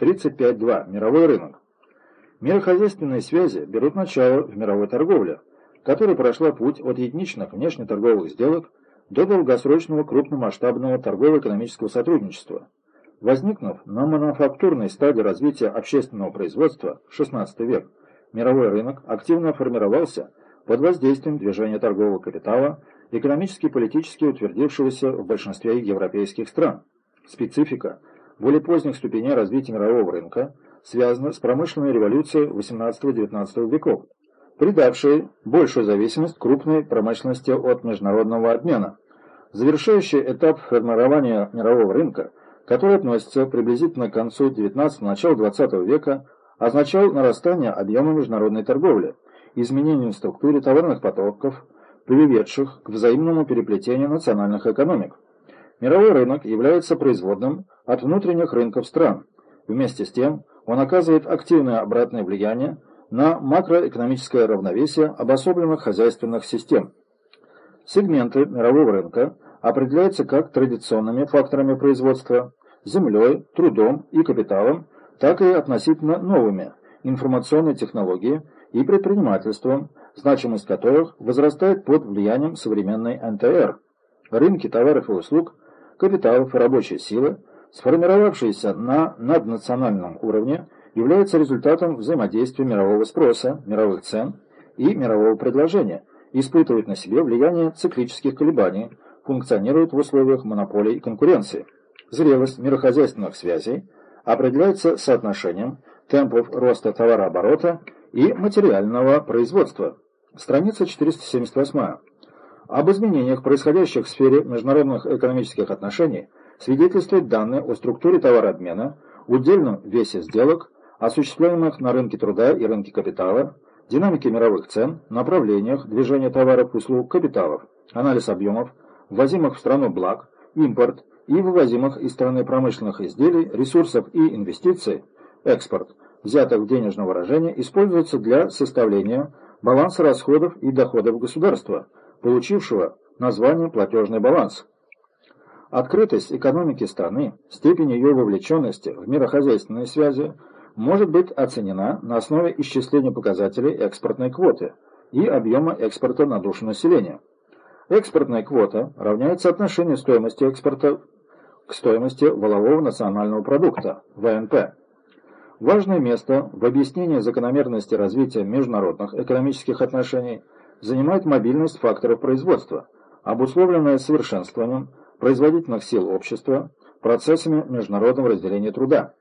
35.2. Мировой рынок. Мирохозяйственные связи берут начало в мировой торговле, которая прошла путь от единичных внешнеторговых сделок до долгосрочного крупномасштабного торгово-экономического сотрудничества. Возникнув на мануфактурной стадии развития общественного производства XVI век, мировой рынок активно формировался под воздействием движения торгового капитала, экономически и политически утвердившегося в большинстве европейских стран. Специфика более поздних ступеней развития мирового рынка связана с промышленной революцией XVIII-XIX веков, придавшей большую зависимость крупной промышленности от международного обмена. Завершающий этап формирования мирового рынка, который относится приблизительно к концу XIX – началу XX века, означал нарастание объема международной торговли, изменение в структуре товарных потоков, приведших к взаимному переплетению национальных экономик. Мировой рынок является производным от внутренних рынков стран. Вместе с тем, он оказывает активное обратное влияние на макроэкономическое равновесие обособленных хозяйственных систем. Сегменты мирового рынка определяются как традиционными факторами производства – землей, трудом и капиталом, так и относительно новыми – информационной технологией и предпринимательством, значимость которых возрастает под влиянием современной НТР. Рынки товаров и услуг – капиталов и рабочей силы, сформировавшиеся на наднациональном уровне, являются результатом взаимодействия мирового спроса, мировых цен и мирового предложения, испытывают на себе влияние циклических колебаний, функционируют в условиях монополии и конкуренции. Зрелость мирохозяйственных связей определяется соотношением темпов роста товарооборота и материального производства. Страница 478. Об изменениях, происходящих в сфере международных экономических отношений, свидетельствуют данные о структуре товарообмена, удельном весе сделок, осуществляемых на рынке труда и рынке капитала, динамике мировых цен, направлениях движения товаров, услуг, капиталов, анализ объемов, ввозимых в страну благ, импорт и вывозимых из страны промышленных изделий, ресурсов и инвестиций, экспорт, взятых в денежном выражении, используется для составления баланса расходов и доходов государства – получившего название «платежный баланс». Открытость экономики страны, степень ее вовлеченности в мирохозяйственные связи может быть оценена на основе исчисления показателей экспортной квоты и объема экспорта на душу населения. Экспортная квота равняется отношению стоимости экспорта к стоимости валового национального продукта, ВНП. Важное место в объяснении закономерности развития международных экономических отношений – занимает мобильность факторов производства, обусловленная совершенствованием производительных сил общества, процессами международного разделения труда.